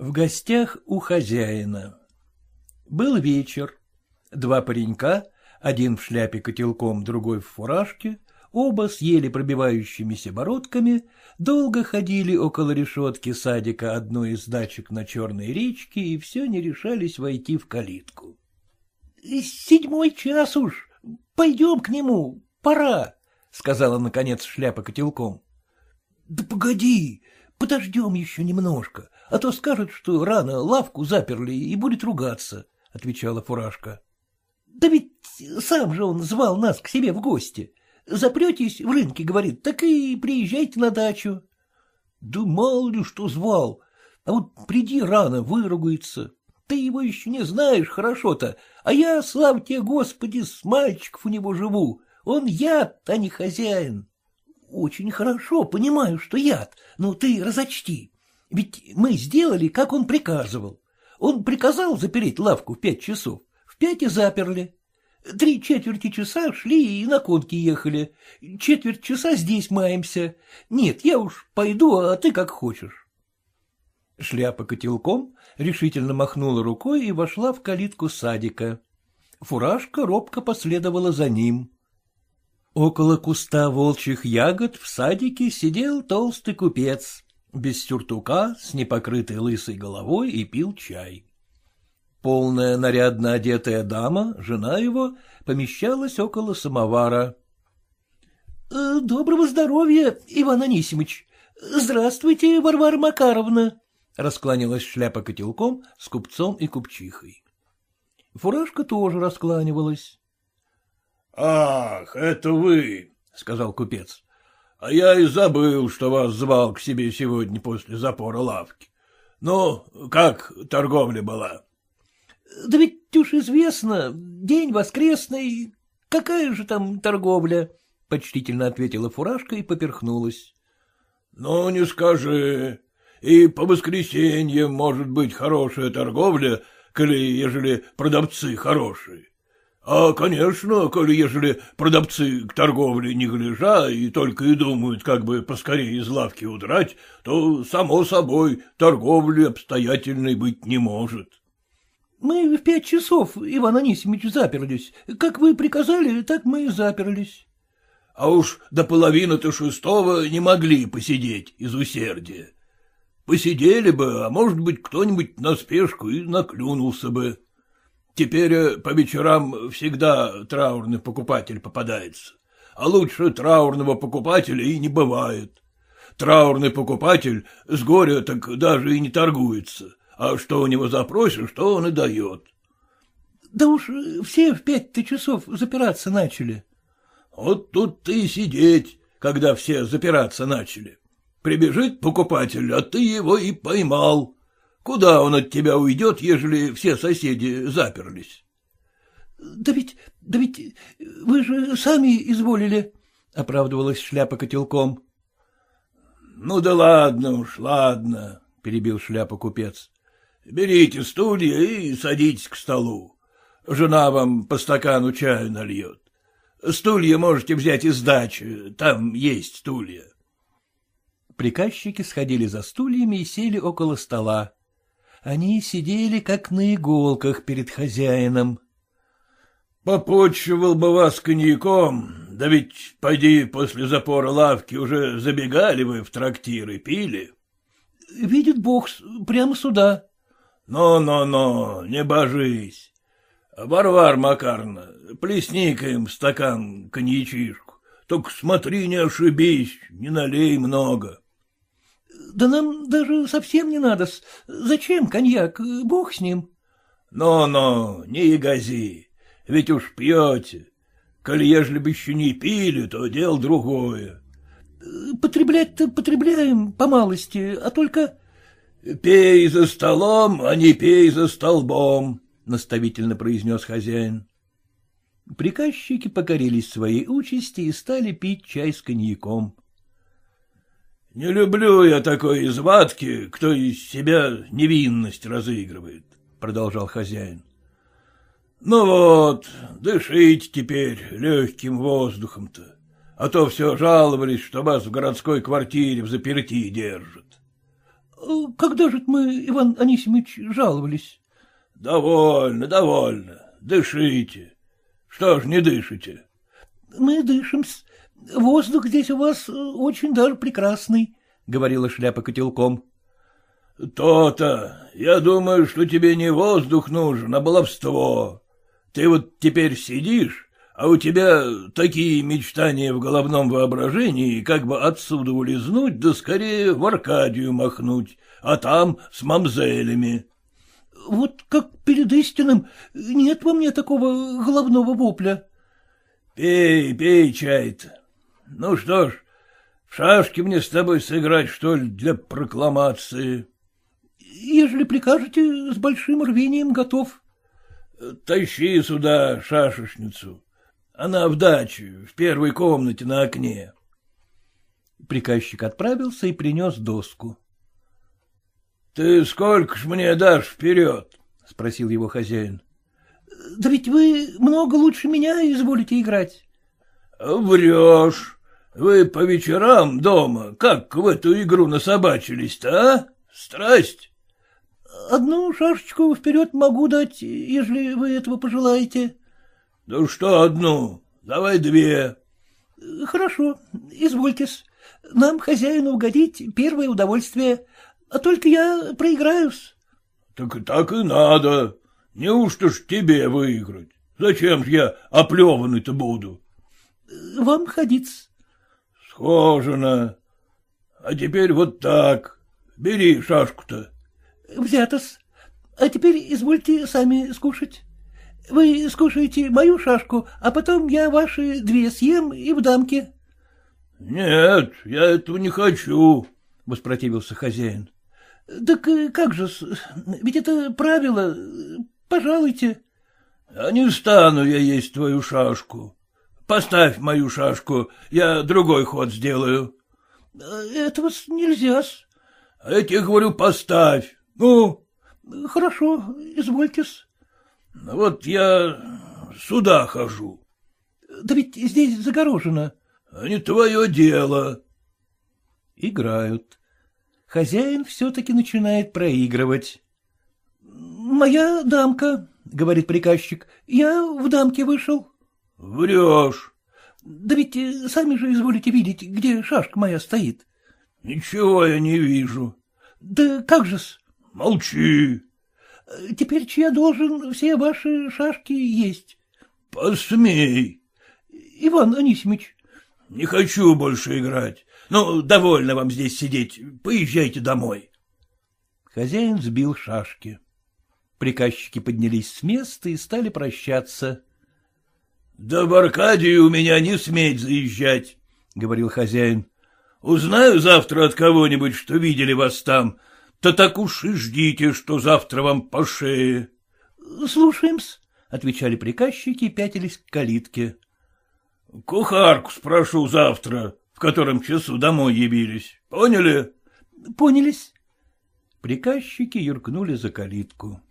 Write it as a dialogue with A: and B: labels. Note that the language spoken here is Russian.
A: В гостях у хозяина. Был вечер. Два паренька, один в шляпе котелком, другой в фуражке, оба с еле пробивающимися бородками, долго ходили около решетки садика одной из дачек на Черной речке и все не решались войти в калитку. — Седьмой час уж, пойдем к нему, пора, — сказала, наконец, шляпа котелком. — Да погоди, подождем еще немножко, а то скажет, что рано лавку заперли и будет ругаться, — отвечала фуражка. — Да ведь сам же он звал нас к себе в гости. Запретесь в рынке, говорит, так и приезжайте на дачу. — Да мало ли что звал, а вот приди рано, выругается. Ты его еще не знаешь хорошо-то, а я, слава тебе, Господи, с мальчиков у него живу. Он яд, а не хозяин. Очень хорошо, понимаю, что яд, но ты разочти. Ведь мы сделали, как он приказывал. Он приказал запереть лавку в пять часов, в пять и заперли. Три четверти часа шли и на конке ехали. Четверть часа здесь маемся. Нет, я уж пойду, а ты как хочешь. Шляпа котелком решительно махнула рукой и вошла в калитку садика. Фуражка робко последовала за ним. Около куста волчьих ягод в садике сидел толстый купец без сюртука, с непокрытой лысой головой и пил чай. Полная нарядно одетая дама, жена его, помещалась около самовара. «Э, — Доброго здоровья, Иван Анисимыч! Здравствуйте, Варвара Макаровна! — раскланялась шляпа котелком с купцом и купчихой. Фуражка тоже раскланивалась.
B: — Ах, это вы! — сказал купец. А я и забыл, что вас звал к себе сегодня после запора лавки. Ну, как торговля была?
A: — Да ведь уж известно, день воскресный, какая же там торговля? — почтительно ответила фуражка и поперхнулась.
B: — Ну, не скажи. И по воскресеньям может быть хорошая торговля, коли ежели продавцы хорошие. А, конечно, коли ежели продавцы к торговле не гляжа и только и думают, как бы поскорее из лавки удрать, то, само собой, торговли обстоятельной быть не может.
A: — Мы в пять часов, Иван Анисимович, заперлись. Как вы приказали, так мы и заперлись.
B: — А уж до половины-то шестого не могли посидеть из усердия. Посидели бы, а может быть, кто-нибудь на спешку и наклюнулся бы. Теперь э, по вечерам всегда траурный покупатель попадается, а лучше траурного покупателя и не бывает. Траурный покупатель с горя так даже и не торгуется, а что у него запросишь, что он и дает.
A: — Да уж все в пять-то часов запираться начали.
B: — Вот тут ты и сидеть, когда все запираться начали. Прибежит покупатель, а ты его и поймал. Куда он от тебя уйдет, ежели все соседи заперлись?
A: — Да ведь, да ведь вы же сами изволили, — оправдывалась шляпа котелком.
B: — Ну да ладно уж, ладно, — перебил шляпа купец. — Берите стулья и садитесь к столу. Жена вам по стакану чаю нальет. Стулья можете взять из дачи, там есть стулья.
A: Приказчики сходили за стульями и сели около стола. Они сидели как на иголках перед хозяином.
B: — Попочивал бы вас коньяком, да ведь, пойди, после запора лавки уже забегали вы в трактиры, пили.
A: — Видит бог, прямо сюда.
B: Но, но, но, не божись. Варвар Макарна, плесни-ка им стакан коньячишку. Только смотри, не ошибись, не налей много.
A: — Да нам даже совсем не надо. Зачем коньяк? Бог с ним.
B: Но, но, не ягози, ведь уж пьете. Коли ежели бы еще не пили, то дело другое.
A: — Потреблять-то потребляем по малости, а только...
B: — Пей за столом, а не пей за столбом, — наставительно произнес хозяин.
A: Приказчики покорились своей участи и стали пить чай с коньяком.
B: — Не люблю я такой извадки, кто из себя невинность разыгрывает, — продолжал хозяин. — Ну вот, дышите теперь легким воздухом-то, а то все жаловались, что вас в городской квартире в заперти держат.
A: — Когда же мы, Иван Анисимович, жаловались?
B: — Довольно, довольно. Дышите. Что ж не дышите?
A: — Мы дышим -с. Воздух здесь у вас очень даже прекрасный, — говорила шляпа котелком.
B: — То-то. Я думаю, что тебе не воздух нужен, а баловство. Ты вот теперь сидишь, а у тебя такие мечтания в головном воображении, как бы отсюда улизнуть, да скорее в Аркадию махнуть, а там с мамзелями.
A: — Вот как перед истинным, нет во мне такого головного вопля.
B: — Пей, пей чай-то. Ну что ж, в шашки мне с тобой сыграть, что ли, для прокламации?
A: — Ежели прикажете, с большим рвением готов.
B: — Тащи сюда шашечницу. Она в даче, в первой комнате на окне.
A: Приказчик отправился и принес доску.
B: — Ты сколько ж мне дашь вперед?
A: — спросил его хозяин. — Да ведь вы много лучше меня изволите играть.
B: — Врешь. Вы по вечерам дома как в эту игру насобачились-то, а? Страсть?
A: — Одну шашечку вперед могу дать, ежели вы этого пожелаете.
B: — Да что одну? Давай две.
A: — Хорошо, извольтесь. Нам, хозяину, угодить первое удовольствие, а только я проиграюсь.
B: — Так так и надо. Неужто ж тебе выиграть? Зачем ж я оплеванный-то буду?
A: — Вам ходиться.
B: — Схожено. А теперь вот так. Бери шашку-то.
A: — Взято-с. А теперь извольте сами скушать. Вы скушаете мою шашку, а потом я ваши две съем и в дамке.
B: — Нет, я этого не хочу, — воспротивился хозяин.
A: — Так как же, ведь это правило. Пожалуйте.
B: — А не стану я есть твою шашку. Поставь мою шашку, я другой ход сделаю.
A: — Этого нельзя-с.
B: — я говорю, поставь. Ну?
A: — Хорошо, извольте-с.
B: — Вот я сюда хожу.
A: — Да ведь здесь загорожено.
B: — не твое дело.
A: Играют. Хозяин все-таки начинает проигрывать. — Моя дамка, — говорит приказчик, — я в дамке вышел.
B: — Врешь.
A: — Да ведь э, сами же изволите видеть, где шашка моя стоит.
B: — Ничего я не вижу.
A: — Да как же-с?
B: — Молчи.
A: — Теперь я должен все ваши шашки есть.
B: — Посмей.
A: — Иван Анисимович.
B: — Не хочу больше играть. Ну, довольно вам здесь сидеть. Поезжайте домой.
A: Хозяин сбил шашки. Приказчики поднялись с места и стали прощаться.
B: — Да в Аркадию у меня не сметь заезжать, — говорил хозяин. — Узнаю завтра от кого-нибудь, что видели вас там, то так уж и ждите, что завтра вам по шее.
A: — Слушаем-с, — отвечали приказчики и пятились к калитке.
B: — Кухарку спрошу завтра, в котором часу домой явились. Поняли?
A: — Понялись. Приказчики юркнули за калитку.